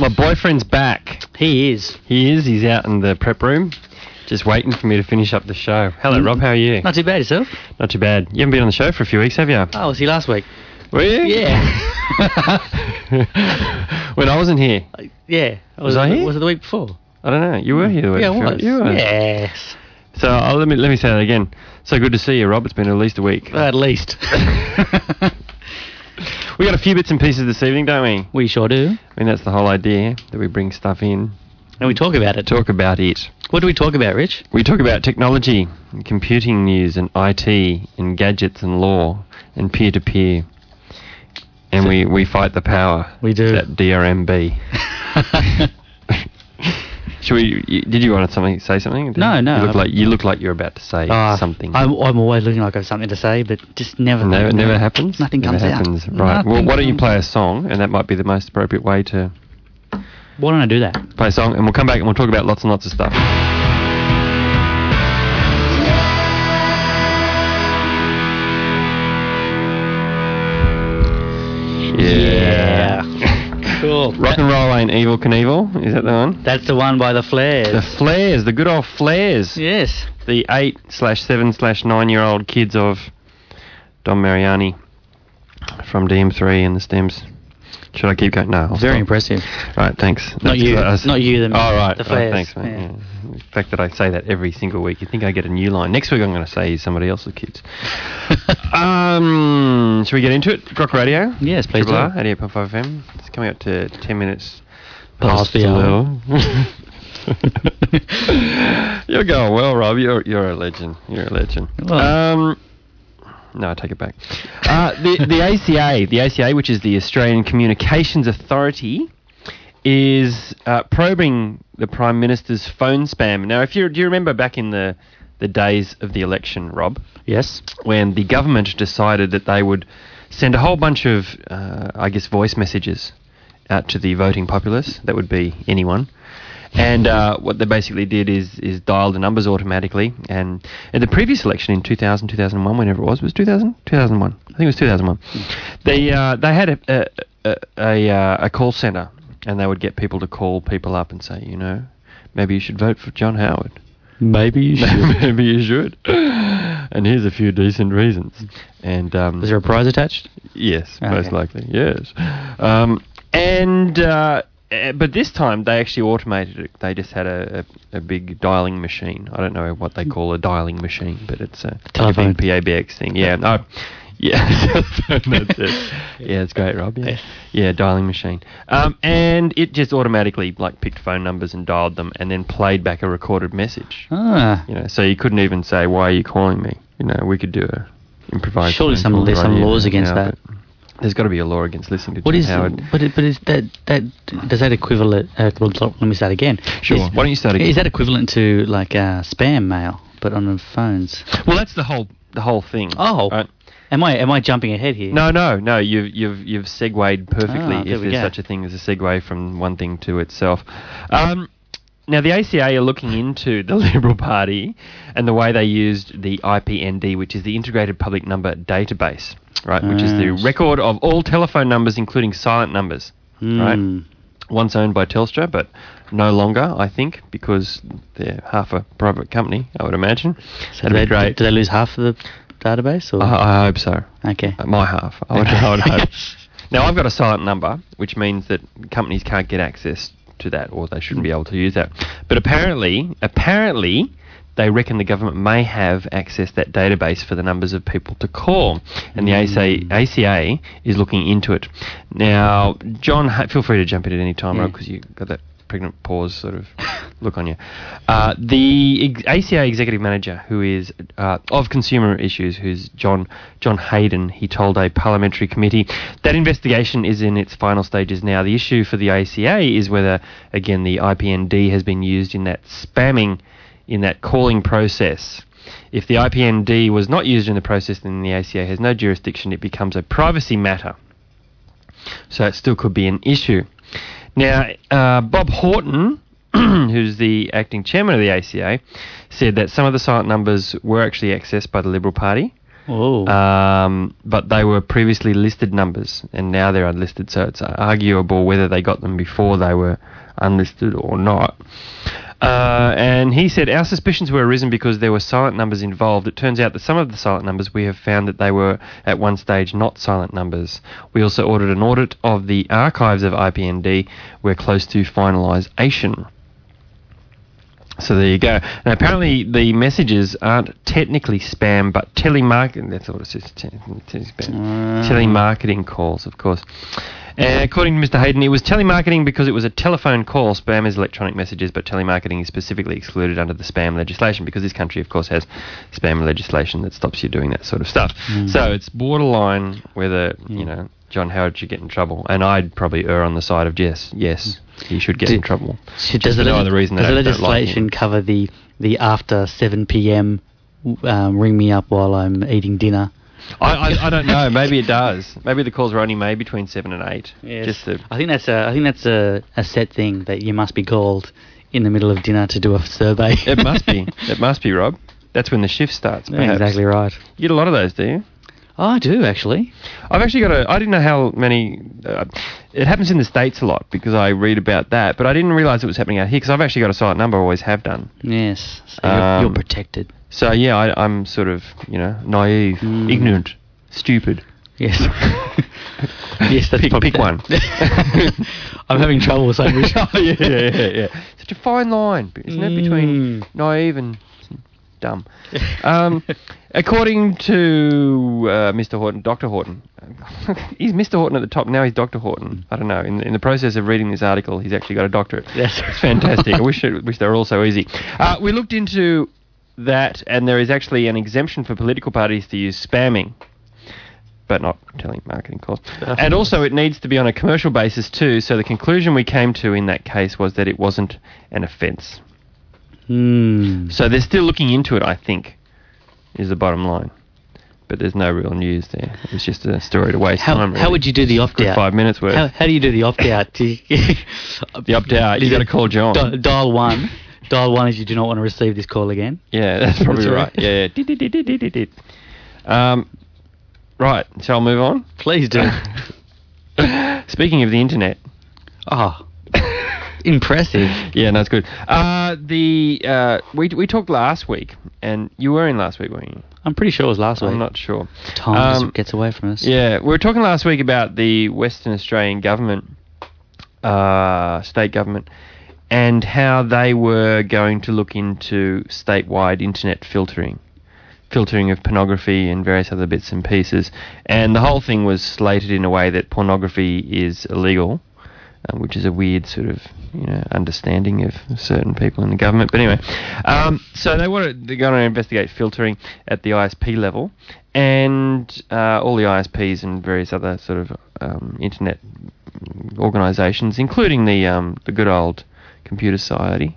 My boyfriend's back. He is. He is. He's out in the prep room, just waiting for me to finish up the show. Hello, Rob. How are you? Not too bad yourself. Not too bad. You haven't been on the show for a few weeks, have you? Oh, was he last week? Were you? Yeah. when I wasn't here. yeah. Was I here? Was it the week before? I don't know. You were here the week yeah, I before. was. You were. Yes. So uh, let me let me say that again. So good to see you, Rob. It's been at least a week. At least. we got a few bits and pieces this evening, don't we? we sure do. I mean, that's the whole idea that we bring stuff in, And we talk about it. talk about it. What do we talk about, Rich? We talk about technology, and computing news, and IT, and gadgets, and law, and peer to peer. And So- we, we fight the power. We do. That DRMB. Should we? y- Did you want to something say something? No, no, You look I- like you look like you're about to say Ah, something. I'm, I'm always looking like I have something to say, but just never. never, never happens. Nothing Never comes happens. out. Right. well, why don't you play a song, and that might be the most appropriate way to Why don't I do that? play a song, and we'll come back and we'll talk about lots and lots of stuff. Yeah. Cool. Rock and roll ain't evil Knievel. Is that the one? That's the one by the Flares. The flares, the good old flares. yes. The eight slash seven slash nine year old kids of Dom Mariani from DM3 and the Stems. Should I keep going? No. I'll Very impressive. Right, thanks. Not you. I was- Not you, the- oh, right. the right, Flares, thanks, mate. yeah. Yeah. The fact that I say that every single week, you think I get a new line. Next week I'm going to say somebody else's kids. um, should we get into it? Grok Radio? Yes, please Triple R, 88.5 FM. It's coming up to 10 minutes Past the hour. You're going well, Rob. You're you're a legend. You're a legend. Well- um, no, I take it back. Uh, the the ACA, the ACA, which is the Australian Communications Authority, is uh, probing the Prime Minister's phone spam. Now, if you do you remember back in the the days of the election, Rob, Yes. when the government decided that they would send a whole bunch of, uh, I guess, voice messages out to the voting populace. That would be anyone. And uh, what they basically did is is dial the numbers automatically. And in the previous election in 2000, 2001, whenever it was, was 2000, 2001. I think it was 2001. They uh, they had a a, a, a, uh, call center, and they would get people to call people up and say, you know, maybe you should vote for John Howard. Maybe you should. Maybe you should. And here's a few decent reasons. And um, Was there a prize attached? yes, Okay. most likely, yes. Um, and uh, but this time they actually automated it. They just had a, a, a big dialing machine. I don't know what they call a dialing machine, but it's a Telephone. PABX thing. Yeah, no. Yeah, that's it. Yeah, it's great, Rob. Yeah, yeah, dialing machine. Um, and it just automatically like picked phone numbers and dialed them, and then played back a recorded message. Ah. You know, so you couldn't even say, "Why are you calling me?" You know, we could do a improvised. Surely some- there's some laws against now, that. but There's got to be a law against listening to What John is? Howard. But it, but is that that does that equivalent? Uh, well, let me start again. Sure. Is, Why don't you start again? Is that equivalent to like uh, spam mail, but on the phones? Well, that's the whole the whole thing. Oh. right? Am I am I jumping ahead here? No, no, no. You've you've you've segued perfectly. Ah, there if there's go. such a thing as a segue from one thing to itself. Um, now the ACA are looking into the Liberal Party and the way they used the IPND, which is the Integrated Public Number Database, right? Which is the record of all telephone numbers, including silent numbers, right? Hmm. Once owned by Telstra, but no longer, I think, because they're half a private company. I would imagine. So That'd they, be great. Do they lose half of the database? Or? I, I hope so. okay. Uh, My half. I would, I would hope. Now, I've got a silent number, which means that companies can't get access to that, or they shouldn't be able to use that. But apparently, apparently, they reckon the government may have accessed that database for the numbers of people to call, and the ACA, ACA hmm. is looking into it. Now, John, feel free to jump in at any time, Yeah. Rob, because you got that pregnant pause sort of look on you. Uh, the ACA executive manager, who is uh, of consumer issues, who's John John Hayden, he told a parliamentary committee that investigation is in its final stages now. The issue for the ACA is whether, again, the IPND has been used in that spamming, in that calling process. If the IPND was not used in the process, then the ACA has no jurisdiction. It becomes a privacy matter. So it still could be an issue. Now, uh, Bob Horton, who's the acting chairman of the ACA, said that some of the silent numbers were actually accessed by the Liberal Party, Oh. Um, but they were previously listed numbers, and now they're unlisted. So it's arguable whether they got them before they were unlisted or not. Uh, and he said, Our suspicions were arisen because there were silent numbers involved. It turns out that some of the silent numbers we have found that they were at one stage not silent numbers. We also ordered an audit of the archives of IPND. We're close to finalisation. So there you go. And apparently the messages aren't technically spam, but telemarketing. That's what it says. Te- te- spam. Ah. Telemarketing calls, of course. Uh, according to Mr. Hayden, it was telemarketing because it was a telephone call. Spam is electronic messages, but telemarketing is specifically excluded under the spam legislation because this country, of course, has spam legislation that stops you doing that sort of stuff. So it's borderline whether you know John Howard should get in trouble, and I'd probably err on the side of yes, yes, he should get Do- in trouble. Should- does the, no other reason does the don't like legislation cover the the after 7 p.m. Um, ring me up while I'm eating dinner? I, I, I don't know. Maybe it does. Maybe the calls are only made between seven and eight. Yes. Just to, I think that's a I think that's a, a set thing that you must be called in the middle of dinner to do a survey. it must be. It must be, Rob. That's when the shift starts. Yeah, exactly right. You get a lot of those, do you? Oh, I do actually. I've actually got a. I didn't know how many. Uh, it happens in the states a lot because I read about that, but I didn't realise it was happening out here because I've actually got a silent number. Always have done. Yes, so you're, Um, you're protected. So yeah, I, I'm sort of you know naive, Mm. ignorant, stupid. Yes. yes, that's Pick- probably pick one. I'm having trouble saying which. oh, yeah, yeah, yeah, yeah. Such a fine line, isn't it, between Mm. naive and dumb? Um, according to uh, Mr. Horton, Dr. Horton, he's Mr. Horton at the top. Now he's Dr. Horton. I don't know. In, in the process of reading this article, he's actually got a doctorate. Yes. it's fantastic. I wish it, wish they were all so easy. Uh, we looked into that, and there is actually an exemption for political parties to use spamming. But not telemarketing calls. And also, it needs to be on a commercial basis too. So the conclusion we came to in that case was that it wasn't an offence. Hmm. So they're still looking into it, I think, is the bottom line. But there's no real news there. It's just a story to waste How, time. how would you do the opt out? five minutes worth. How, how do you do the opt out? The opt out. You got to call John. di- dial one. Dial one if you do not want to receive this call again. Yeah, that's probably That's right. right. Yeah, yeah. Um, right. Shall I move on? Please do. Speaking of the internet. oh, impressive. Yeah, no, it's good. Uh, the uh, we we talked last week, and you were in last week, weren't you? I'm pretty sure it was last week. I'm not sure. Time Um, just gets away from us. Yeah, we were talking last week about the Western Australian government, uh, state government, and how they were going to look into statewide internet filtering, filtering of pornography and various other bits and pieces. And the whole thing was slated in a way that pornography is illegal, uh, which is a weird sort of you know understanding of certain people in the government. But anyway, um, so they wanted they're going to investigate filtering at the ISP level, and uh, all the ISPs and various other sort of um, internet organisations, including the um, the good old Computer Society.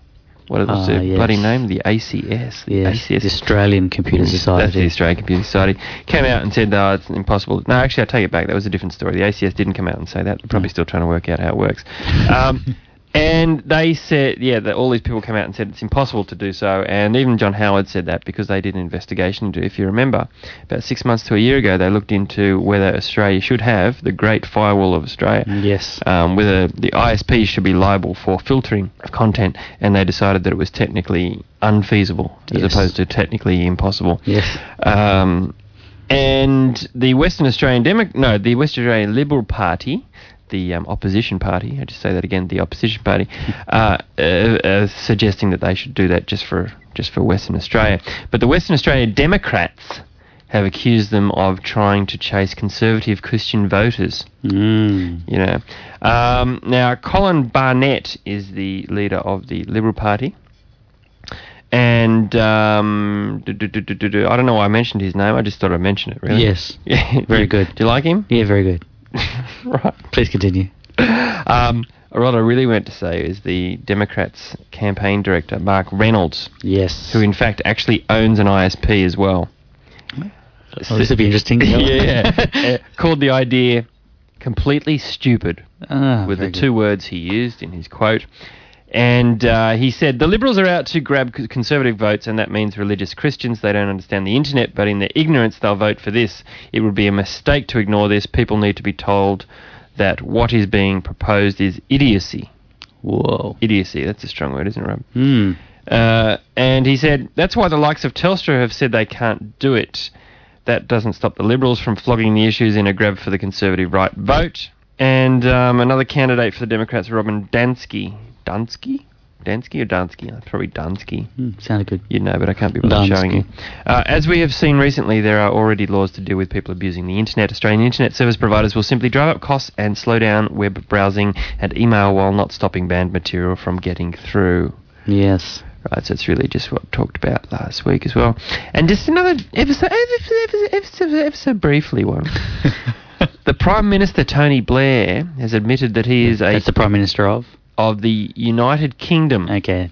What is Ah, the yes. bloody name? The ACS. The Yes, ACS. the Australian Computer Society. That's the. Australian Computer Society. Came out and said, no, it's impossible. No, actually, I take it back. That was a different story. The ACS didn't come out and say that. They're probably still trying to work out how it works. Um, and they said, yeah, that all these people came out and said it's impossible to do so. And even John Howard said that because they did an investigation into, if you remember, about six months to a year ago, they looked into whether Australia should have the Great Firewall of Australia Yes. um, whether the ISP should be liable for filtering of content, and they decided that it was technically unfeasible as Yes. opposed to technically impossible. Yes. Um, and the Western Australian Demo- no, the Western Australian Liberal Party, the um, opposition party, I just say that again, the opposition party, uh, uh, uh, suggesting that they should do that just for just for Western Australia. But the Western Australia Democrats have accused them of trying to chase conservative Christian voters Mm. you know. Um, now, Colin Barnett is the leader of the Liberal Party. And um, do, do, do, I don't know why I mentioned his name. I just thought I'd mention it, really. Yes. Yeah. Very good. Do you like him? Yeah, very good. right. Please continue. Um, what I really meant to say is the Democrats' campaign director, Mark Reynolds, Yes. who in fact actually owns an ISP as well. Oh, this would be interesting. yeah. Called the idea completely stupid. Ah, with the good. two words he used in his quote. And uh, he said the Liberals are out to grab Conservative votes, and that means religious Christians. They don't understand the internet, but in their ignorance, they'll vote for this. It would be a mistake to ignore this. People need to be told that what is being proposed is idiocy. Whoa. Idiocy, that's a strong word, isn't it, Rob? Hmm. Uh, and he said that's why the likes of Telstra have said they can't do it. That doesn't stop the Liberals from flogging the issues in a grab for the Conservative right vote. And um, another candidate for the Democrats, Robin Dansky. Dansky? Dansky or Dansky? Probably Dansky. Hmm, sounded good. You know, but I can't be bothered showing you. Uh, as we have seen recently, there are already laws to deal with people abusing the internet. Australian internet service providers will simply drive up costs and slow down web browsing and email while not stopping banned material from getting through. Yes. Right, so it's really just what I talked about last week as well. And just another ever so, ever, ever, ever, so- ever so briefly one. the Prime Minister Tony Blair has admitted that he is a That's the Prime Minister of? Of the United Kingdom Okay.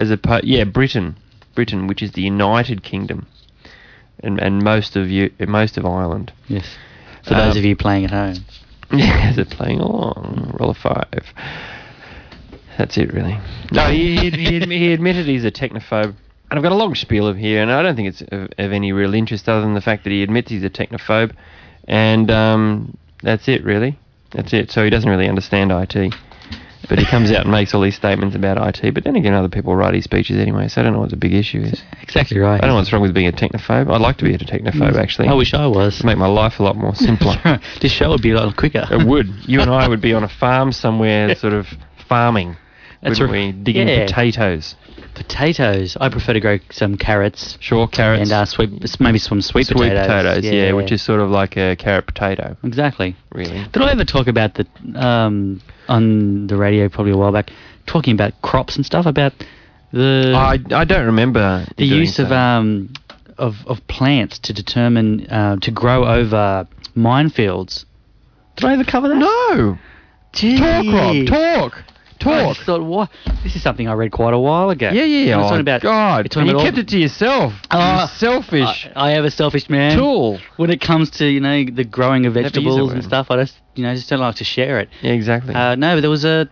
as a yeah Britain, Britain, which is the United Kingdom, and and most of you most of Ireland. Yes. For those Um, of you playing at home. Yeah, they're playing along. Roll a five. That's it, really. No, he, he, he, he admitted he's a technophobe. And I've got a long spiel of here, and I don't think it's of, of any real interest other than the fact that he admits he's a technophobe. And um, that's it, really. That's it. So he doesn't really understand IT. But he comes out and makes all these statements about IT. But then again, other people write his speeches anyway, so I don't know what the big issue is. Exactly right. I don't know what's wrong with being a technophobe. I'd like to be a technophobe, mm. actually. I wish I was. Make my life a lot more simpler. That's right. This show would be a lot quicker. It would. You and I would be on a farm somewhere, sort of farming. That's wouldn't right. we? Digging Yeah. potatoes. Potatoes. I prefer to grow some carrots Sure, carrots. and uh, sweet, maybe some sweet, sweet potatoes. yeah. which is sort of like a carrot potato, exactly. really. Did I ever talk about the um, on the radio probably a while back, talking about crops and stuff about the I, I don't remember the use of um of of plants to determine uh, to grow over minefields. Did I ever cover that? No. Gee. Talk, Rob. Talk. I Talk. just thought, what? This is something I read quite a while ago. Yeah, yeah, yeah. I was Oh, talking about, God. talking And you about kept all- it to yourself. Oh, you selfish I, I have a selfish man. tool. When it comes to you know the growing of Never use that vegetables and stuff, I just you know just don't like to share it. Yeah, exactly. Uh, no, but there was a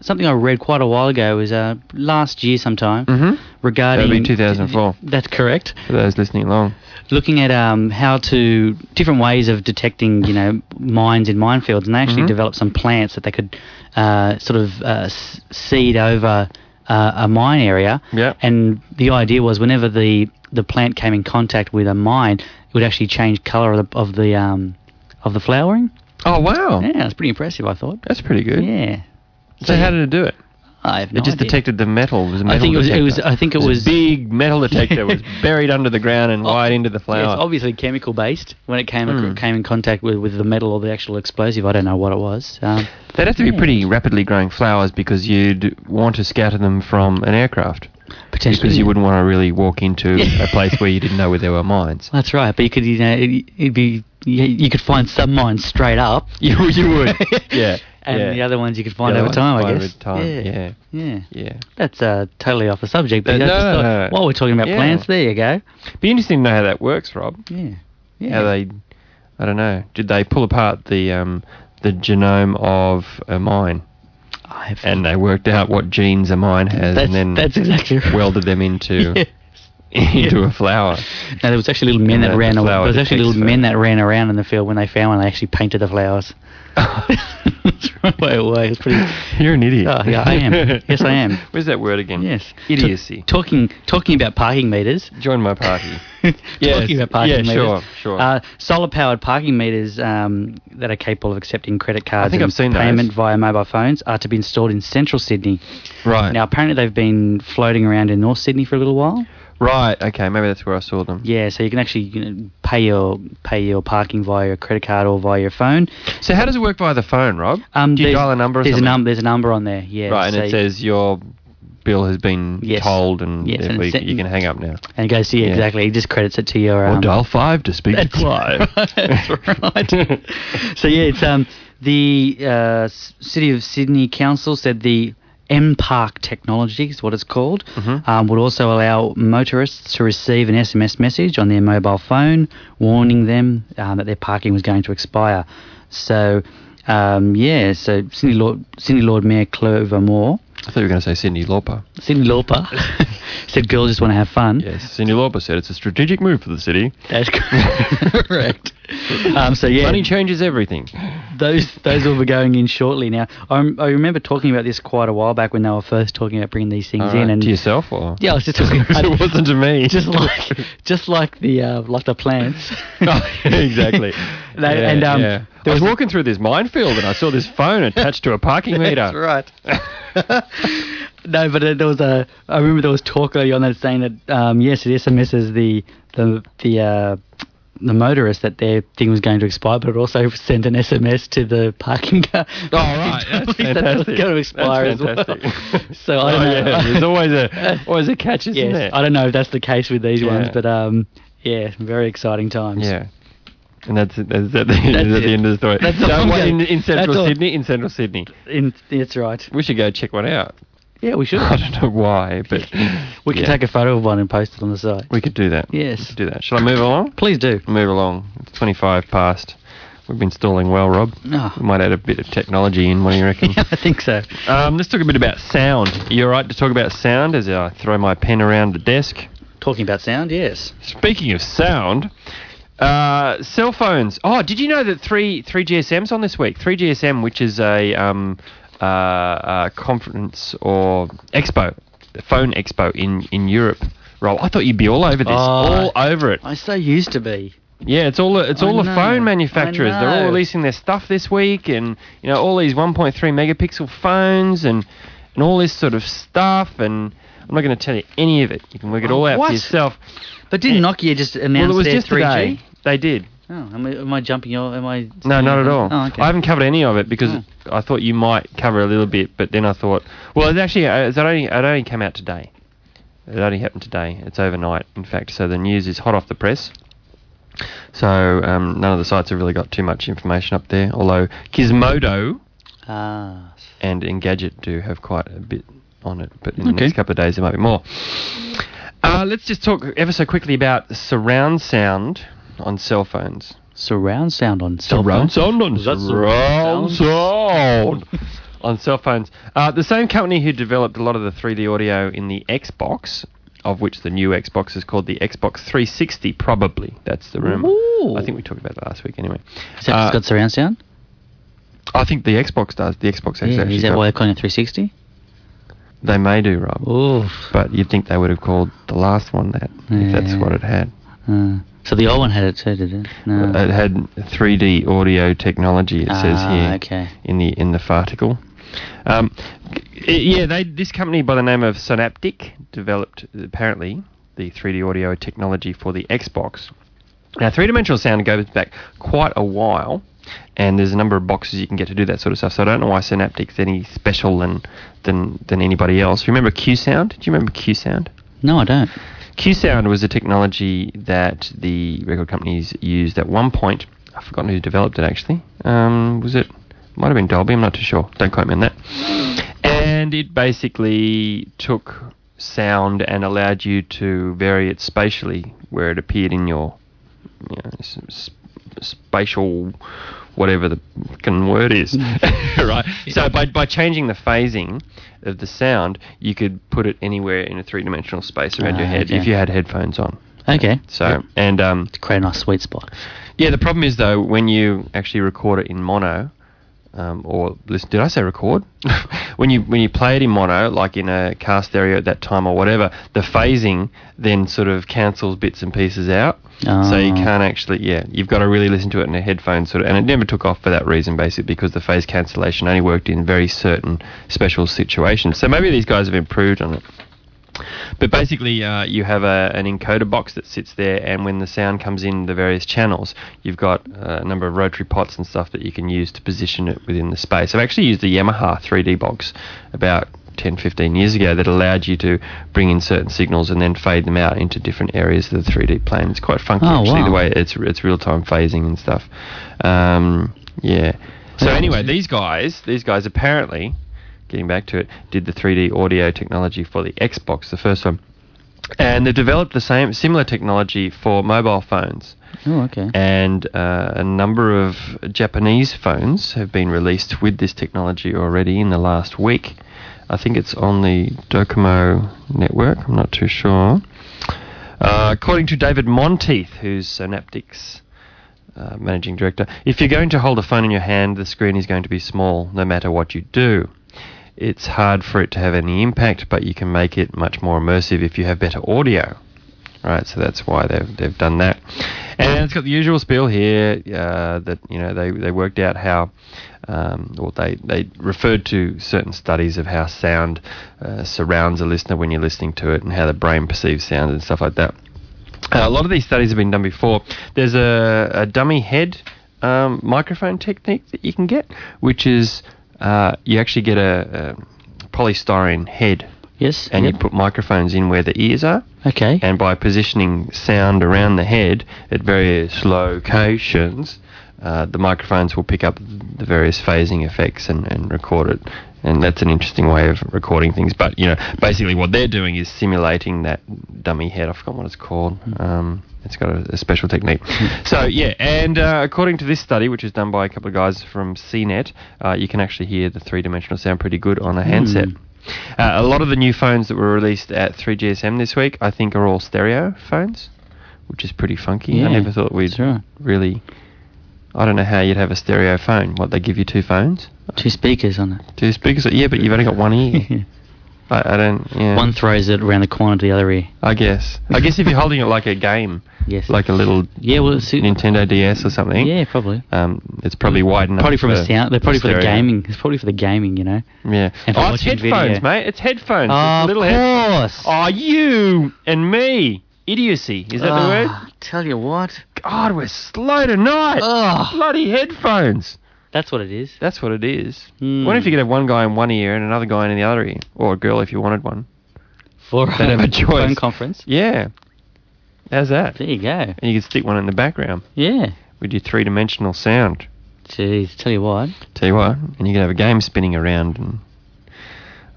something I read quite a while ago. It was uh, last year sometime mm-hmm. Regarding That'd be 2004. That's correct. For those listening along. Looking at um, how to different ways of detecting you know mines in minefields, and they actually Mhm. developed some plants that they could uh, sort of uh, s- seed over uh, a mine area. Yeah. And the idea was whenever the the plant came in contact with a mine, it would actually change colour of the of the, um, of the flowering. Oh, wow. Yeah, it's pretty impressive. I thought. That's pretty good. Yeah. So how did it do it? I have no It just idea. detected the metal. It was a metal I think it was. It was. I think it It was was. a big metal detector was buried under the ground and Oh, wired into the flower. it's obviously chemical based. When it came Hmm. came in contact with, with the metal or the actual explosive, I don't know what it was. Um, They'd have to be pretty rapidly growing flowers because you'd want to scatter them from an aircraft. potentially, Because you wouldn't want to really walk into a place where you didn't know where there were mines. That's right. But you could, you know, it, it'd be you, you could find some mines straight up. You, you would. yeah. And yeah. the other ones you could find over time, I guess. over time, Yeah. yeah. Yeah. That's uh, totally off the subject. But Uh, no, no, no. while we're talking about plants, there you go. Be interesting to know how that works, Rob. Yeah. Yeah. How they, I don't know, did they pull apart the um, the genome of a mine I have, and they worked out what genes a mine has and then that's exactly right. welded them into. into a flower? No, there was actually little men And that ran. the There was actually little men that. that ran around in the field when they found one. They actually painted the flowers. That's right way away. It's pretty. You're an idiot. Oh, yeah, I am. Yes, I am. Where's that word again? Yes. Idiocy. Ta- talking talking about parking meters. Join my party. Yes. talking about parking Yeah, meters. sure, sure. Uh, solar powered parking meters um, that are capable of accepting credit cards I think and I've seen those. payment via mobile phones are to be installed in central Sydney. right. Now, apparently, they've been floating around in North Sydney for a little while. Right. Okay. Maybe that's where I saw them. Yeah, so you can actually you know, pay your pay your parking via your credit card or via your phone. So how does it work via the phone, Rob? Um, Do you there's- dial a number or There's something? a number. There's a number on there. Yeah. right, and so it says your bill has been Yes. told, and Yes, and you, you can hang up now. and it goes to you Yeah. exactly. It just credits it to your. or Um, dial five to speak to Clive. right. That's right. so yeah, it's um the uh, City of Sydney Council said the M Park technology is what it's called. Mhm. Um, would also allow motorists to receive an SMS message on their mobile phone warning them um, that their parking was going to expire. So um, yeah, so Sydney Lord Sydney Lord Mayor Clover Moore I thought you were going to say Cyndi Lauper. Cyndi Lauper said girls just want to have fun. Yes, Cyndi Lauper said it's a strategic move for the city. That's correct. um, so yeah, Money changes everything. Those those will be going in shortly. Now, I, I remember talking about this quite a while back when they were first talking about bringing these things in, and to yourself or? yeah, I was just talking. About, it wasn't to me. just like just like the uh, like the plants. Oh, exactly. They- Yeah, and um, yeah. there I was was- walking through this minefield and I saw this phone attached to a parking meter. That's right. no, but uh, there was a. I remember there was talk early on that saying that um, yes, it SMSs the the the. Uh, the motorist that their thing was going to expire, but it also sent an SMS to the parking car. Oh, right. That's That it was fantastic. going to expire as well. So I Oh, don't know. yeah. There's always a always a catch, isn't yes, there? I don't know if that's the case with these Yeah. ones, but um, yeah, very exciting times. Yeah. And that's it. That's at the, That's that's at the end of the story. That's all in, in central that's Sydney. In central Sydney, In, that's right. we should go check one out. Yeah, we should. I don't know why, but We could yeah. take a photo of one and post it on the site. We could do that. Yes. Do that. Shall I move along? Please do. Move along. It's 25 past. We've been stalling well, Rob. Oh. We might add a bit of technology in. What do you reckon? I think so. um, let's talk a bit about sound. You're all right to talk about sound as I throw my pen around the desk? Talking about sound, yes. Speaking of sound, uh, cell phones. Oh, did you know that three three GSM's on this week? Three GSM, which is a um, uh, uh, conference or expo, phone expo in in Europe. Rob, I thought you'd be all over this, Oh. all over it. I so used to be. Yeah, it's all it's I all the know, phone manufacturers. They're all releasing their stuff this week, and you know all these 1.3 megapixel phones and and all this sort of stuff. And I'm not going to tell you any of it. You can work it all out What? for yourself. But didn't Nokia just announce well, it was their just 3G? today. They did. Oh, am I, am I jumping? Am I? No, not at all. Oh, okay. I haven't covered any of it because Oh. I thought you might cover a little bit, but then I thought, well, it's actually uh, it's only it only came out today. It only happened today. It's overnight, in fact. So the news is hot off the press. So um, none of the sites have really got too much information up there. Although Gizmodo Ah. and Engadget do have quite a bit on it, but in the next couple of days there might be more. Uh, let's just talk ever so quickly about surround sound on cell phones. Surround sound on cell Surround phone? sound on surround surround sound on cell phones. Uh, the same company who developed a lot of the 3D audio in the Xbox, of which the new Xbox is called the Xbox 360, probably. That's the rumor. Ooh. I think we talked about that last week anyway. Is that Uh, got surround sound? I think the Xbox does. The Xbox has Yeah, actually is that why they're calling it 360? They may do, Rob. Oof. But you'd think they would have called the last one that, if that's what it had. Uh, so the old one had it too, did it? No. It had 3D audio technology. It says Ah, here okay. in the in the farticle. Um, yeah, they this company by the name of Sonaptic developed apparently the 3D audio technology for the Xbox. Now, three-dimensional sound goes back quite a while, and there's a number of boxes you can get to do that sort of stuff. So I don't know why Sonaptic's any special than than than anybody else. Remember Q Sound? Do you remember Q Sound? No, I don't. Q Sound was a technology that the record companies used at one point. I've forgotten who developed it actually. Um, was it? Might have been Dolby. I'm not too sure. Don't quote me on that. And it basically took sound and allowed you to vary it spatially where it appeared in your you know, spatial whatever the fucking word is right so by, by changing the phasing of the sound you could put it anywhere in a three-dimensional space around your Ah, head okay. if you had headphones on Okay. so and um, To create a nice sweet spot. yeah the problem is though when you actually record it in mono um, or listen, did I say record? when you when you play it in mono, like in a car stereo at that time or whatever, the phasing then sort of cancels bits and pieces out. So you Oh. can't actually, yeah, you've got to really listen to it in a headphone sort of, and it never took off for that reason, basically, because the phase cancellation only worked in very certain special situations. So maybe these guys have improved on it. But basically, uh, you have a, an encoder box that sits there, and when the sound comes in the various channels, you've got uh, a number of rotary pots and stuff that you can use to position it within the space. I've actually used a Yamaha 3D box about 10, 15 years ago that allowed you to bring in certain signals and then fade them out into different areas of the 3D plane. It's quite funky, Oh, actually, the way it's it's real time phasing and stuff. Um, yeah. So anyway, these guys, these guys apparently, getting back to it, did the 3D audio technology for the Xbox, the first one, and they developed the same similar technology for mobile phones. Oh, okay. And uh, a number of Japanese phones have been released with this technology already in the last week. I think it's on the Docomo network. I'm not too sure. Uh, according to David Monteith, who's Sonaptic's uh, managing director, if you're going to hold a phone in your hand, the screen is going to be small no matter what you do. It's hard for it to have any impact, but you can make it much more immersive if you have better audio. Right, so that's why they've they've done that, and it's got the usual spiel here uh, that you know they they worked out how, um, or they they referred to certain studies of how sound uh, surrounds a listener when you're listening to it, and how the brain perceives sound and stuff like that. Uh, a lot of these studies have been done before. There's a, a dummy head um, microphone technique that you can get, which is uh, you actually get a, a polystyrene head, Yes. and yep. you put microphones in where the ears are, Okay. and by positioning sound around the head at various locations, uh, the microphones will pick up the various phasing effects and, and record it. And that's an interesting way of recording things. But you know, basically, what they're doing is simulating that dummy head. I forgot what it's called. Um, it's got a, a special technique. so yeah, and uh, according to this study, which is done by a couple of guys from CNET, uh, you can actually hear the three-dimensional sound pretty good on a handset. Uh, a lot of the new phones that were released at 3GSM this week, I think, are all stereo phones, which is pretty funky. Yeah, I never thought we'd right. really. I don't know how you'd have a stereo phone. What they give you two phones, Two speakers on it. two speakers. Yeah, but you've only got one ear. I, I don't. Yeah. One throws it around the corner to the other ear. I guess. I guess if you're holding it like a game, Yes. like a little yeah, well, it's, Nintendo DS or something. yeah, probably. Um, it's probably wide enough. Probably from a for sound. They're probably for the gaming. It's probably for the gaming, you know. Yeah. And oh, it's headphones, video. mate. It's headphones. Oh, it's little of headphones. course. Oh, you and me. Idiocy. Is that the word? Ah, Tell you what. God, we're slow tonight. Oh, Bloody headphones. That's what it is. That's what it is. Hmm. What if you could have one guy in one ear and another guy in the other ear? Or a girl if you wanted one. For They'd have a choice. phone conference. Yeah. How's that? There you go. And you could stick one in the background Yeah. with your three dimensional sound. Jeez, tell you what. Tell you what, and you could have a game spinning around and.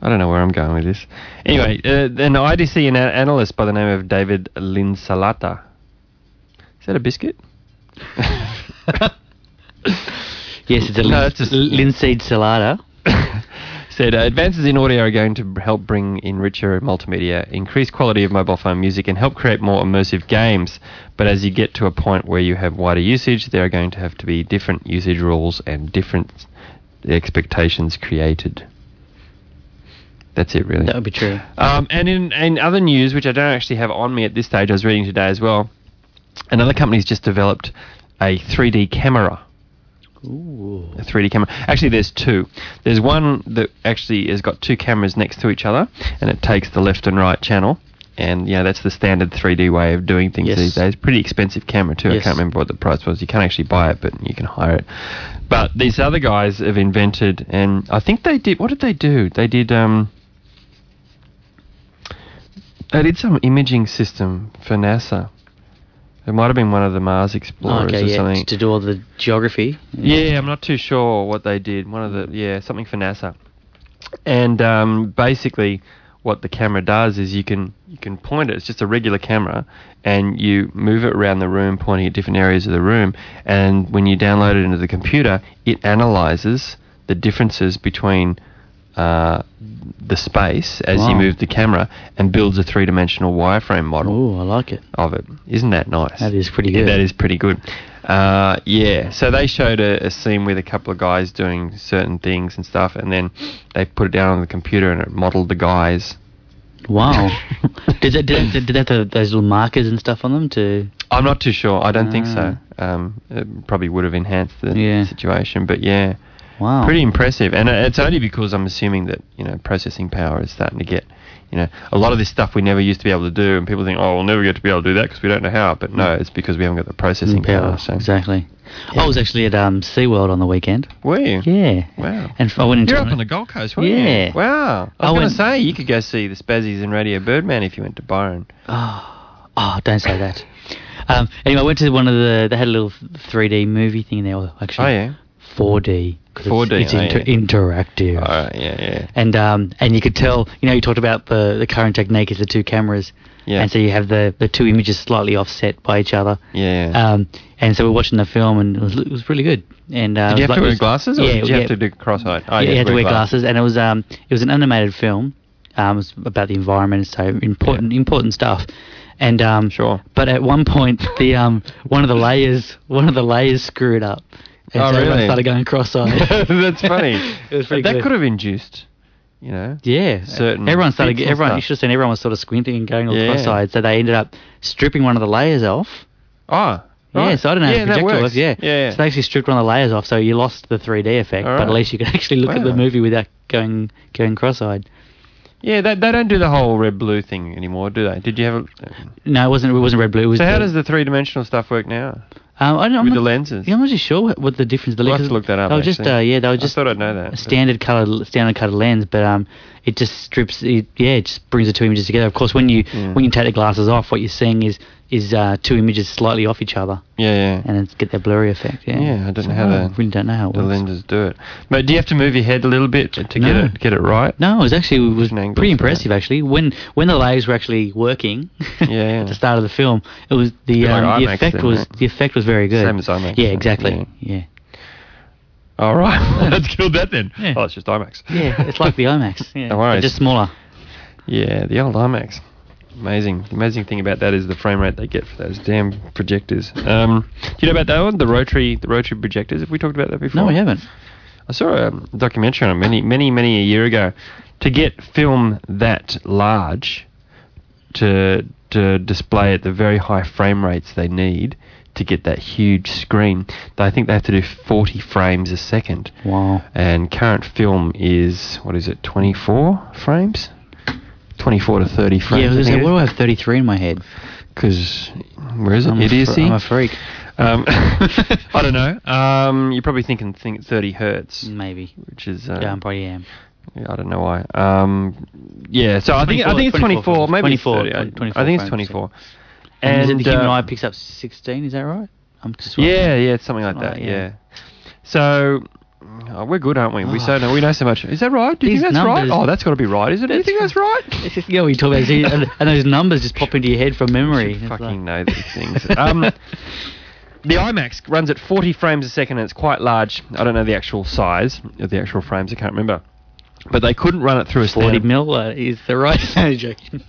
I don't know where I'm going with this. Anyway, uh, an IDC an- analyst by the name of David Linsalata. Is that a biscuit? Yes, it's a No, it's just- linseed salada. said uh, advances in audio are going to help bring in richer multimedia, increase quality of mobile phone music, and help create more immersive games. But as you get to a point where you have wider usage, there are going to have to be different usage rules and different expectations created. That's it, really. That would be true. Um, and in, in other news, which I don't actually have on me at this stage, I was reading today as well. Another company's just developed a 3D camera Ooh. a 3D camera. Actually, there's two. There's one that actually has got two cameras next to each other, and it takes the left and right channel. And yeah, that's the standard 3D way of doing things Yes. these days. Pretty expensive camera too. I can't remember what the price was. You can't actually buy it, but you can hire it. But these other guys have invented, and I think they did. What did they do? They did. Um, they did some imaging system for NASA. It might have been one of the Mars explorers okay, or yeah, something. to do all the geography. Yeah, I'm not too sure what they did. One of the yeah, something for NASA. And um, basically, what the camera does is you can you can point it. It's just a regular camera, and you move it around the room, pointing at different areas of the room. And when you download it into the computer, it analyzes the differences between uh, the space as you move the camera and builds a three dimensional wireframe model Oh, I like it. of it. Isn't that nice? That is pretty Yeah, good. that is pretty good. Uh, yeah, so they showed a, a scene with a couple of guys doing certain things and stuff, and then they put it down on the computer and it modeled the guys. Wow. did that did that, did that have those little markers and stuff on them to? I'm not too sure. I don't think so. Ah. Um, it probably would have enhanced the Yeah. situation, but yeah, Wow. pretty impressive. And uh, it's only because I'm assuming that you know processing power is starting to get. You know, a lot of this stuff we never used to be able to do, and people think, "Oh, we'll never get to be able to do that because we don't know how." But no, it's because we haven't got the processing power. power. So. Exactly. Yeah. I was actually at um, SeaWorld on the weekend. Were you? Yeah. Wow. And f- I went into You're up on the Gold Coast, weren't Yeah. you? Wow. I I was going to say, you could go see the Spazzys and Radio Birdman if you went to Byron. Oh, oh, don't say that. Um, anyway, I went to one of the. They had a little 3D movie thing there. Well, Oh, Actually, yeah? 4D. 'cause 4D, It's, it's oh, yeah. interactive. All right, yeah, yeah. And um, and you could tell, you know, you talked about the the current technique is the two cameras, Yeah. and so you have the the two images slightly offset by each other. Yeah. Um, and so we we're watching the film, and it was, it was really good. And uh, Did you have like- to wear was- glasses, or yeah, did you yeah, have to do cross-eyed? Oh, yeah, you had to wear glasses. glasses, and it was um, it was an animated film. Um, it was about the environment, so important, important stuff. And um, Sure. But at one point, the um, one of the layers, one of the layers screwed up, and Oh, so everyone started going cross-eyed. That's funny. It was pretty that good. could have induced, you know. Yeah, certain everyone started. Everyone, you should have seen everyone was sort of squinting and going all Yeah. cross-eyed. So they ended up stripping one of the layers off. Oh, Yeah, so I don't know yeah, how the projector was. Yeah. yeah, yeah. So they actually stripped one of the layers off, so you lost the 3D effect, All but at least you could actually look at the movie without going going cross-eyed. Yeah, they, they don't do the whole red blue thing anymore, do they? Did you have? A, No, it wasn't. It wasn't red blue. Was so how the- does the three dimensional stuff work now Um, I don't know. I'm with not, the lenses? Yeah, I'm not really sure what, the difference. The We'll have to look that up, They were just uh, yeah, they were I just thought I'd know that, standard colored standard colored lens, but um, it just strips. It, yeah, it just brings the two images together. Of course, when you Yeah. when you take the glasses off, what you're seeing is is uh, two images slightly off each other, Yeah, yeah. and it's get that blurry effect. Yeah, Yeah, I don't So know how I the- really don't know how it the works. lenses do it. But do you have to move your head a little bit to get it get it right? No, it was actually it was pretty that. impressive actually. When when the layers were actually working Yeah, yeah. at the start of the film, it was the Bit like um, the IMAX effect then, was right? the effect was very good. Same as IMAX, Yeah, exactly. Yeah. All right, let's kill that then. Yeah. Oh, it's just IMAX. Yeah, it's like the IMAX. Yeah, No worries. but just smaller. Yeah, the old IMAX. Amazing. The amazing thing about that is the frame rate they get for those damn projectors. Um, do you know about that one? The rotary, the rotary projectors. Have we talked about that before? No, we haven't. I saw a documentary on it many, many, many a year ago. To get film that large, to to display at the very high frame rates they need to get that huge screen, I think they have to do 40 frames a second. Wow. And current film is what is it? 24 frames. 24 to 30 frames. yeah, I was what do I have 33 in my head? Because where is it? I'm Idiocy. I'm a freak. Um, I don't know. Um, you're probably thinking think 30 hertz, Maybe. which is uh, yeah, I probably am. yeah, I don't know why. Um, yeah, so I think I think it's 24, 24, maybe it's 24, 30. I- 24 I think it's frames, 24. And, it the human uh, eye picks up 16? Is that right? I'm just Yeah, yeah, it's something like that. like yeah. yeah. So oh, we're good, aren't we? We so know we know so much. Is that right? Do you These think that's right? Oh, that's got to be right, isn't it? Do you That's think that's right? It's just, yeah, we talk about it, and, and those numbers just pop into your head from memory. You should fucking like- know these things. Um, the IMAX runs at 40 frames a second and it's quite large. I don't know the actual size of the actual frames. I can't remember. But they couldn't run it through a 40 standard. mil uh, is the right no, joking.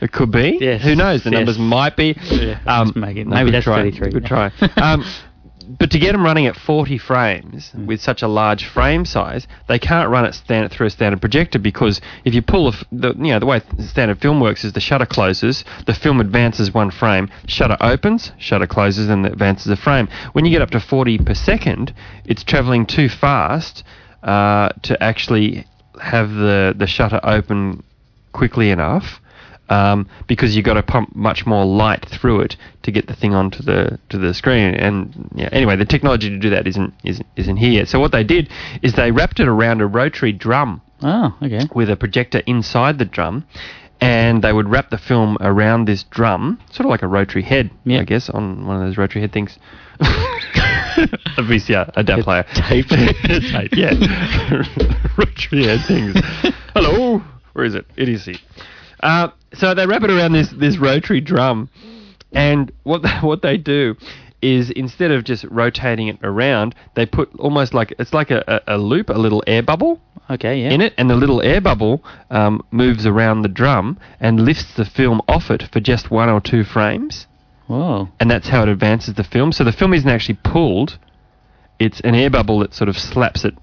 It could be. Yes, Who knows? The yes. numbers might be. Yeah, let's make it. Maybe that's try. 33. Good try. um, but to get them running at 40 frames Mm. with such a large frame size, they can't run it stand, through a standard projector because if you pull a f- the you know the way standard film works is the shutter closes, the film advances one frame, shutter opens, shutter closes, and advances a frame. When you get up to 40 per second, it's traveling too fast uh, to actually have the the shutter open quickly enough um, because you've got to pump much more light through it to get the thing onto the to the screen. And yeah, anyway, the technology to do that isn't isn't, isn't here. yet. So what they did is they wrapped it around a rotary drum Oh, okay. with a projector inside the drum. And they would wrap the film around this drum, sort of like a rotary head, Yeah. I guess, on one of those rotary head things. a VCR, a DAT player. tape. tape, yeah. rotary head things. Hello, where is it? Idiocy. Uh, so they wrap it around this, this rotary drum, and what they, what they do is instead of just rotating it around, they put almost like it's like a, a, a loop, a little air bubble Okay, yeah. in it, and the little air bubble um, moves around the drum and lifts the film off it for just one or two frames, Whoa. and that's how it advances the film. So the film isn't actually pulled; it's an air bubble that sort of slaps it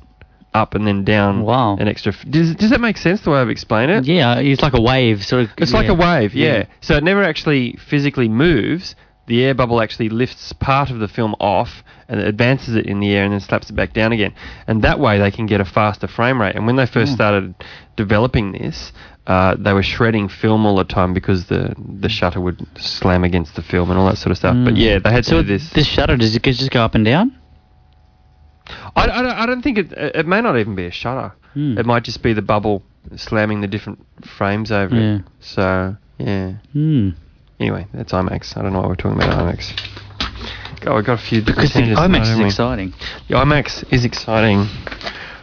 up and then down. Wow. An extra. F- does Does that make sense the way I've explained it? Yeah, it's like a wave, sort of. It's like a wave, yeah. So it never actually physically moves. The air bubble actually lifts part of the film off and advances it in the air and then slaps it back down again. And that way they can get a faster frame rate. And when they first Hmm. started developing this, uh, they were shredding film all the time because the the shutter would slam against the film and all that sort of stuff. But Mm. yeah, they had to So do this. this shutter does it just go up and down? I, I, don't, I don't think it. It may not even be a shutter. Hmm. It might just be the bubble slamming the different frames over Yeah. it. So yeah. Hmm. Anyway, that's IMAX. I don't know why we're talking about IMAX. Go, I got a few Because the IMAX is exciting. The IMAX is exciting.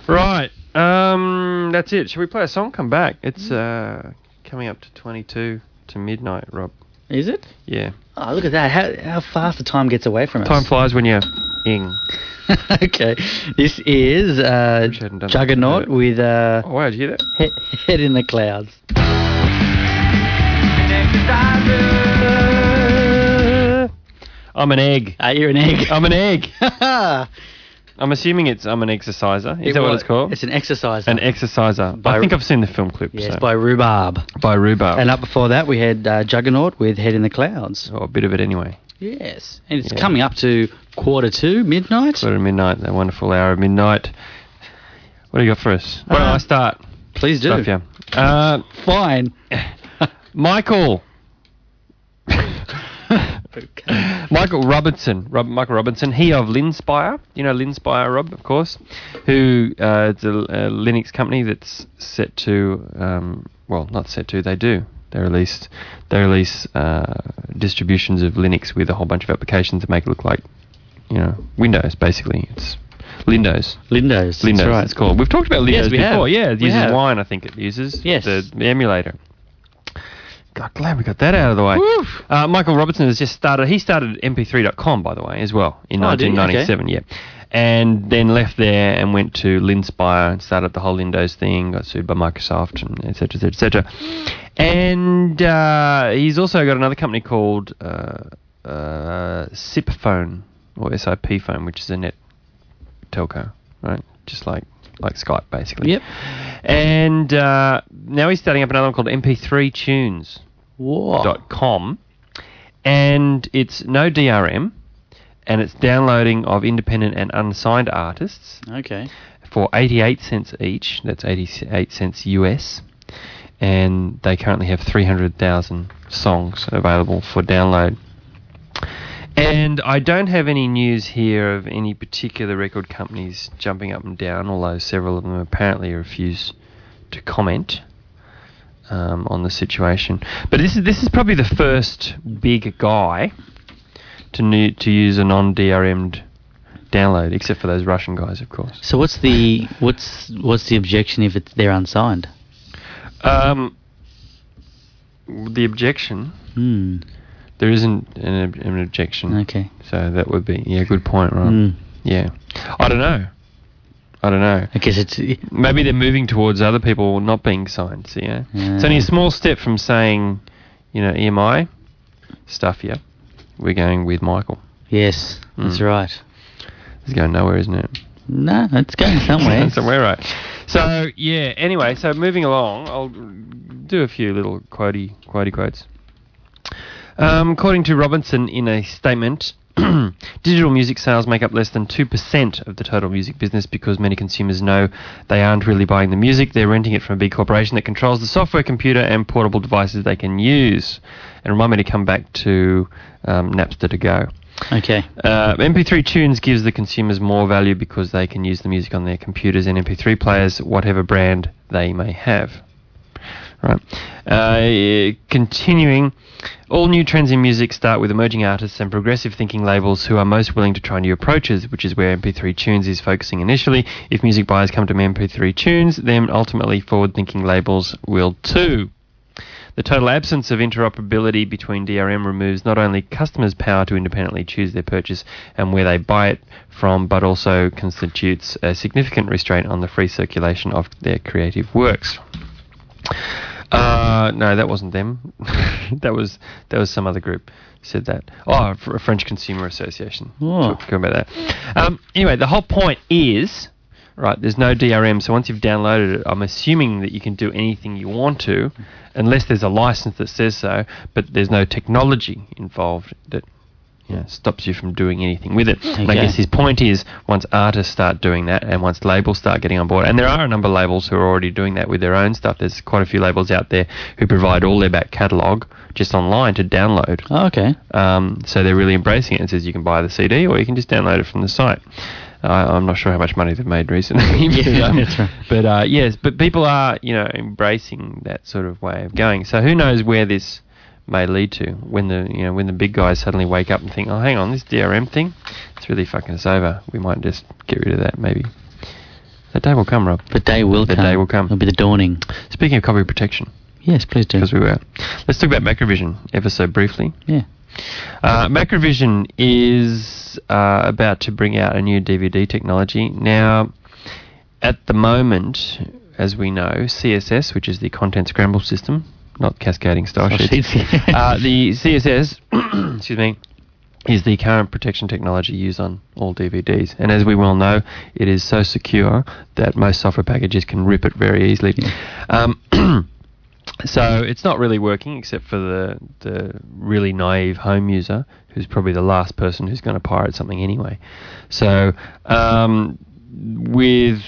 Right. Um, that's it. Should we play a song? Come back. It's uh, coming up to 22 to midnight, Rob. Is it? Yeah. Oh, look at that! How how fast the time gets away from us. Time flies when you're ing. okay, this is uh, Wish I hadn't done that. Juggernaut with uh, Oh, wow, did you hear that? he- head in the clouds. I'm an egg. Uh, you're an egg. I'm an egg. I'm assuming it's I'm an exerciser. Is that what it's called? It's an exerciser. an exerciser. By- I think I've seen the film clip. yes, so. by Rhubarb. by Rhubarb. And up before that, we had uh, Juggernaut with Head in the Clouds. or a bit of it anyway. Yes, and it's Yeah. coming up to quarter to midnight. Sort of midnight, that wonderful hour of midnight. What do you got for us? Why don't Uh, I start? Please do. Stuff, yeah. Uh, Fine. Michael. Okay. Michael Robinson, Rob, Michael Robinson, he of Linspire, you know Linspire, Rob, of course, who uh, it's a, a Linux company that's set to, um, well, not set to, they do. They release, they release uh, distributions of Linux with a whole bunch of applications to make it look like, you know, Windows. Basically, it's Lindows. Lindows. Lindows, That's right. it's called. We've talked about Lindows Yes, we have. before. Yeah, it We uses have. Wine, I think it uses. Yes. the, emulator. God, glad we got that out of the way. Uh, Michael Robertson has just started. He started MP3.com, by the way, as well in Oh, did he? 1997. Yeah, and then left there and went to Linspire and started the whole Lindows thing. Got sued by Microsoft and etc. etc. etc. And uh, he's also got another company called uh, uh, SIP Phone or SIP Phone, which is a net telco, right? Just like like Skype, basically. Yep. And uh, now he's starting up another one called MP3 Tunes Whoa. dot com, and it's no DRM, and it's downloading of independent and unsigned artists Okay. for 88 cents each. That's 88 cents US, and they currently have 300,000 songs available for download. And I don't have any news here of any particular record companies jumping up and down, although several of them apparently refuse to comment um, on the situation. But this is this is probably the first big guy to new, to use a non-DRM'd download, except for those Russian guys, of course. So what's the what's what's the objection if it's they're unsigned? Um, the objection Hmm. There isn't an, ob- an objection, Okay. so that would be yeah, good point, right? Hmm. Yeah, I don't know. I don't know. I guess it's Maybe they're moving towards other people not being signed. So yeah, it's only a small step from saying, you know, EMI stuff. Yeah, we're going with Michael. yes, that's Hmm. right. It's going nowhere, isn't it? No, it's going somewhere. Going somewhere, right? So yeah. Anyway, so moving along, I'll do a few little quotey quotey quotes. Um, according to Robinson, in a statement, digital music sales make up less than 2% of the total music business because many consumers know they aren't really buying the music, they're renting it from a big corporation that controls the software, computer, and portable devices they can use. And remind me to come back to um, Napster to go. Okay. Uh, MP3 Tunes gives the consumers more value because they can use the music on their computers and MP3 players, whatever brand they may have. Right. Uh, continuing, all new trends in music start with emerging artists and progressive thinking labels who are most willing to try new approaches, which is where MP3 Tunes is focusing initially. If music buyers come to MP3 Tunes, then ultimately forward thinking labels will too. The total absence of interoperability between DRM removes not only customers' power to independently choose their purchase and where they buy it from, but also constitutes a significant restraint on the free circulation of their creative works. Uh, no, that wasn't them. that was that was some other group said that. Oh, a French Consumer Association. Oh. Talk about that. Um, anyway, the whole point is right. There's no DRM, so once you've downloaded it, I'm assuming that you can do anything you want to, unless there's a license that says so. But there's no technology involved that you know, stops you from doing anything with it. And I guess his point is once artists start doing that and once labels start getting on board, and there are a number of labels who are already doing that with their own stuff. There's quite a few labels out there who provide all their back catalogue just online to download. Oh, okay. Um, so they're really embracing it. It says you can buy the CD or you can just download it from the site. Uh, I'm not sure how much money they've made recently. but, Yeah, um, that's right. But uh, yes, but people are you know embracing that sort of way of going. So who knows where this may lead to when the you know when the big guys suddenly wake up and think, oh, hang on, this DRM thing, it's really fucking us over. We might just get rid of that maybe. That day will come, Rob. The day will come. The come. day will come. It'll be the dawning. Speaking of copy protection, Yes, please do. because we were, let's talk about Macrovision ever so briefly. Yeah. Uh, Macrovision is uh, about to bring out a new DVD technology. Now, at the moment, as we know, CSS, which is the Content Scramble System, not cascading style Style sheets, sheets, uh, the CSS, excuse me, is the current protection technology used on all DVDs. And as we well know, it is so secure that most software packages can rip it very easily. Um, so it's not really working except for the, the really naive home user who's probably the last person who's going to pirate something anyway. So um, with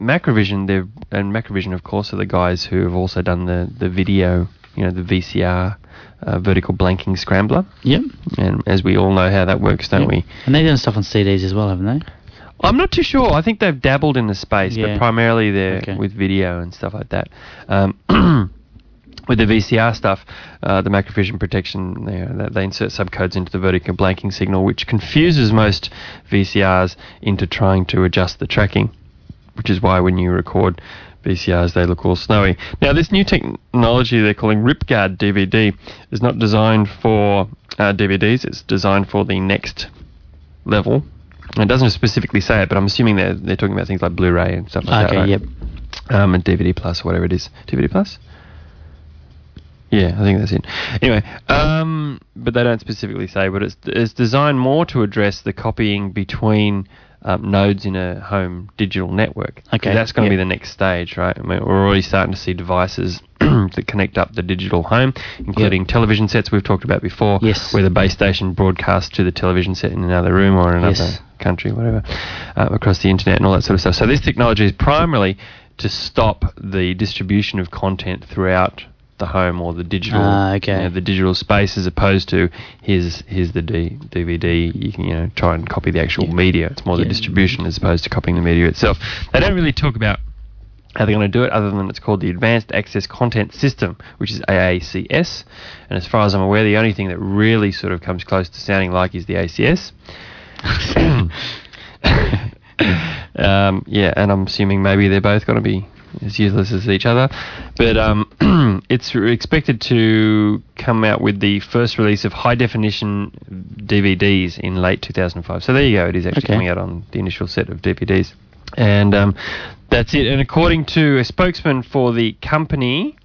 Macrovision, they've and Macrovision, of course, are the guys who have also done the, the video, you know, the VCR uh, vertical blanking scrambler. Yep. And as we all know how that works, don't Yep. we? And they've done stuff on CDs as well, haven't they? I'm not too sure. I think they've dabbled in the space, Yeah. but primarily they're Okay. with video and stuff like that. Um, with the VCR stuff, uh, the macrovision protection, they, uh, they insert subcodes into the vertical blanking signal, which confuses most VCRs into trying to adjust the tracking, which is why when you record VCRs, they look all snowy. Now, this new technology they're calling RipGuard DVD is not designed for uh, DVDs, it's designed for the next level. And It doesn't specifically say it, but I'm assuming they're, they're talking about things like Blu-ray and stuff like okay, that. right? yep. um, and DVD Plus, whatever it is. DVD Plus? Yeah, I think that's it. Anyway, um, but they don't specifically say, but it's, it's designed more to address the copying between um, nodes in a home digital network. Okay, That's going to yeah. be the next stage, right? I mean, we're already starting to see devices that connect up the digital home, including television sets we've talked about before, Yes. where the base station broadcasts to the television set in another room or in another Yes. country, whatever, uh, across the internet and all that sort of stuff. So this technology is primarily to stop the distribution of content throughout the home or the digital, Ah, okay. you know, the digital space, as opposed to here's here's the D- DVD. You can you know try and copy the actual Yeah. media. It's more the distribution as opposed to copying the media itself. They don't really talk about how they're going to do it, other than it's called the Advanced Access Content System, which is AACS. And as far as I'm aware, the only thing that really sort of comes close to sounding like is the ACS. um, yeah, and I'm assuming maybe they're both going to be as useless as each other. But um, it's expected to come out with the first release of high definition DVDs in late 2005. So there you go, it is actually Okay. coming out on the initial set of DVDs. And um, that's it. And according to a spokesman for the company,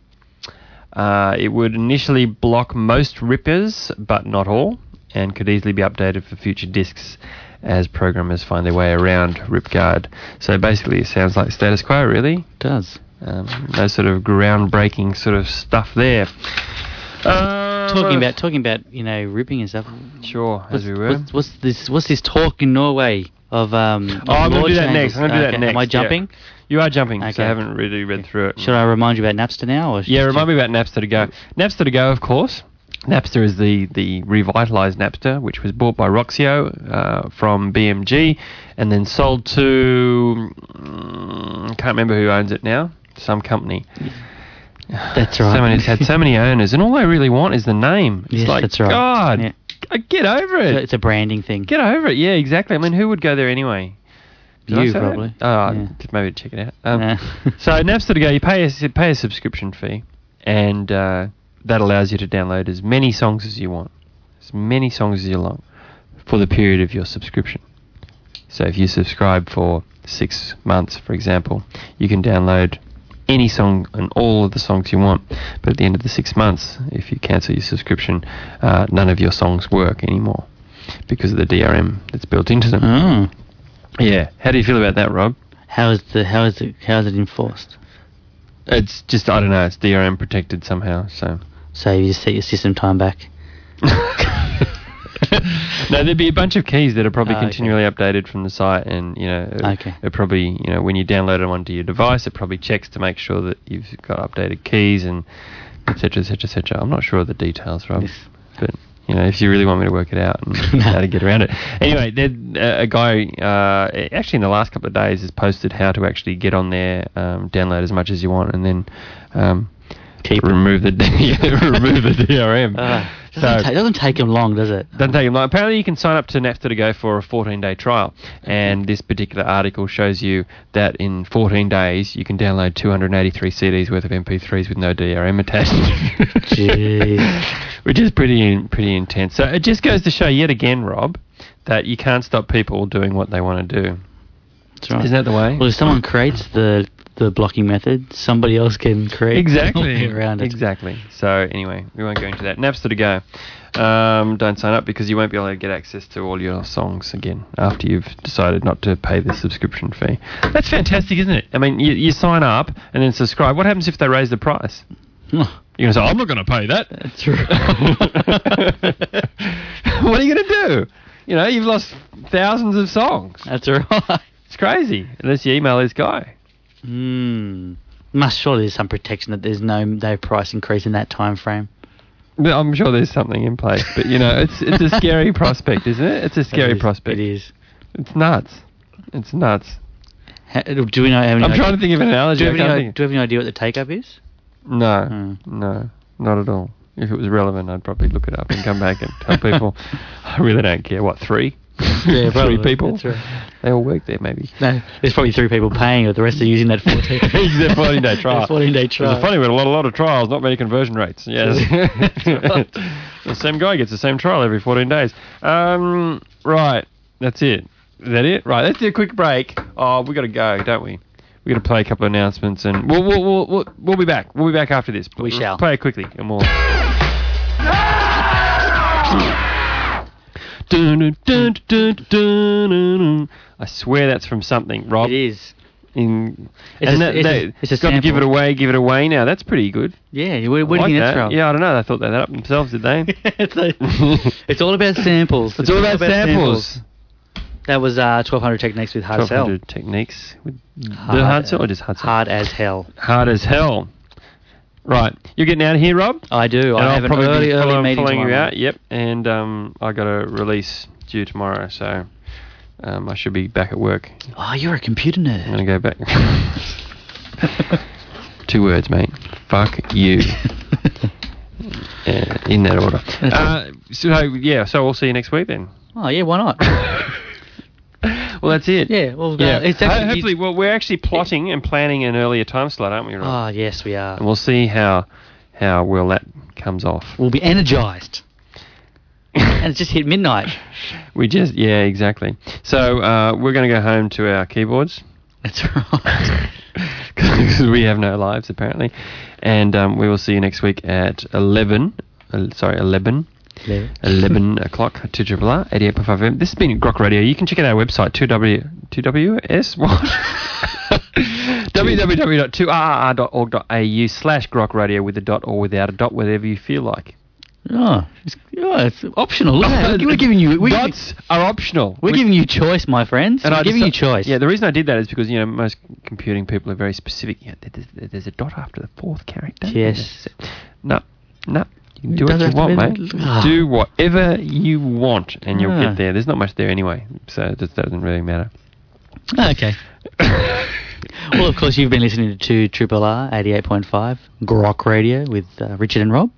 uh, it would initially block most rippers, but not all, and could easily be updated for future discs as programmers find their way around RipGuard. So basically, it sounds like status quo, really. does. Um, no sort of groundbreaking sort of stuff there. Uh, Talking about talking about you know ripping and stuff. sure, What's, as we were. what's, what's this? What's this talk in Norway of um? Oh, I'm going to do that changes? next. I'm going to do that next. Am I yeah. jumping? You are jumping, so I haven't really read through it. Should I remind you about Napster now? Or Yeah, remind me about Napster to go. Napster to go, of course. Napster is the, the revitalized Napster, which was bought by Roxio uh, from BMG and then sold to. mm, can't remember who owns it now. Some company. That's right. So many, it's had so many owners, and all I really want is the name. It's Yes, like, that's right. God, Yeah. get over So it. it's a branding thing. Get over it. Yeah, exactly. I mean, who would go there anyway? Did You say that? probably. Oh, Yeah. just maybe check it out. Um, Yeah. so Napster to go, you pay a, pay a subscription fee, and uh, that allows you to download as many songs as you want, as many songs as you want, for the period of your subscription. So if you subscribe for six months, for example, you can download any song and all of the songs you want. But at the end of the six months, if you cancel your subscription, uh, none of your songs work anymore because of the DRM that's built into them. oh. Yeah. How do you feel about that, Rob? How is the how is it how is it enforced? It's just I don't know. It's DRM protected somehow. So So you just set your system time back. no, there'd be a bunch of keys that are probably okay. continually updated from the site, and you know, it- Okay. it probably you know when you download them onto your device, it probably checks to make sure that you've got updated keys and etc. etc. etc. I'm not sure of the details, Rob, Yes. but you know, if you really want me to work it out and how to get around it. Anyway, there, uh, a guy uh, actually in the last couple of days has posted how to actually get on there, um, download as much as you want, and then um, Keep it. remove the remove the DRM. Uh, So- doesn't, ta- doesn't take him long, does it? Doesn't take him long. Apparently, you can sign up to Napster to go for a 14 day trial. And this particular article shows you that in 14 days, you can download 283 CDs worth of MP3s with no DRM attached. Jeez. Which is pretty pretty intense. So it just goes to show yet again, Rob, that you can't stop people doing what they want to do. That's right. Isn't that the way? Well, if someone creates the the blocking method, somebody else can create Exactly. around it. Exactly. So anyway, we won't go into that. Napster to go. Um, don't sign up because you won't be able to get access to all your songs again after you've decided not to pay the subscription fee. That's fantastic, isn't it? I mean, you, you sign up and then subscribe. What happens if they raise the price? You're going to say, I'm not going to pay that. That's right. what are you going to do? You know, you've lost thousands of songs. That's right. It's crazy. Unless you email this guy. Hmm. Must surely there's some protection that there's no no price increase in that time frame. But I'm sure there's something in place. But, you know, it's it's a scary prospect, isn't it? It's a scary It is- prospect. It is. It's nuts. It's nuts. Ha- do we know? Have any I'm idea- trying to think of an analogy. Do you, have any, can't i- think. do you have any idea what the take up is? No, Hmm. no, not at all. If it was relevant, I'd probably look it up and come back and tell people. I really don't care. What three? Yeah, three probably. people. That's right. They all work there, maybe. No, there's probably three people paying, but the rest are using that 14 Except 14 day trial. 14 day trial. It's funny with a lot, a lot of trials, not many conversion rates. Yes. right. the same guy gets the same trial every 14 days. Um, right. That's it. Is that it? Right. Let's do a quick break. Oh, we got to go, don't we? We got to play a couple of announcements, and we'll we'll, we'll we'll we'll be back. We'll be back after this. We shall. play it quickly, and we'll. I swear that's from something, Rob. It is. In, It's and a- that, it's a- they- it's a got to give it away, give it away now. That's pretty good. Yeah, where, where do you like think that. that's from? Yeah, I don't know. They thought that up themselves, did they? it's, a- it's all about samples. It's all about samples. That was uh, 1200 techniques with hard as hell. 1200 techniques with the Hard- hard sell or just hard sell? Hard as hell. Hard as hell. Right, you're getting out of here, Rob. I do. I I'll have an early, be early following, meeting following you out. Yep, and um, I got a release due tomorrow, so um, I should be back at work. Oh, you're a computer nerd. I'm gonna go back. Two words, mate. Fuck you. Uh, in that order. Uh, so yeah, so we'll see you next week then. oh, yeah, why not? Well, that's it. yeah, well, Yeah. Uh, it's actually. hopefully, well, we're actually plotting and planning an earlier time slot, aren't we? Rob? Oh, yes, we are. and we'll see how how well that comes off. We'll be energized. and it's just hit midnight. We just yeah, exactly. So uh, we're going to go home to our keyboards That's right. because we have no lives apparently, and um, we will see you next week at eleven. Uh, sorry, eleven. 11 o'clock to Triple R, 88.5 FM. This has been Grok Radio. You can check out our website, 2W, 2WS, what? www.2rr.org.au slash Grok Radio with a dot or without a dot, whatever you feel like. Oh, it's, oh, it's optional. Look at that. We're giving you. We're, giving, Dots are optional. we're We- giving you choice, my friends. And we're I giving you choice. Yeah, the reason I did that is because you know most computing people are very specific. Yeah, there's, there's a dot after the fourth character. Yes. No, no. You do what you want, mate. Ah. Do whatever you want, and you'll Ah. get there. There's not much there anyway, so it just doesn't really matter. Oh, okay. well, of course, you've been listening to Triple R 88.5 Grok Radio with uh, Richard and Rob.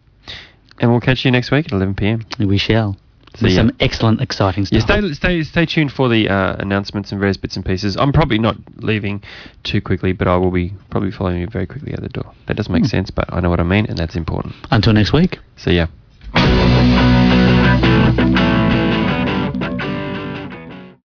And we'll catch you next week at 11 p.m. We shall. With ya. some excellent, exciting stuff. Yeah, stay, stay, stay tuned for the uh, announcements and various bits and pieces. I'm probably not leaving too quickly, but I will be probably following you very quickly out the door. That doesn't make Hmm. sense, but I know what I mean, and that's important. Until next week. See yeah.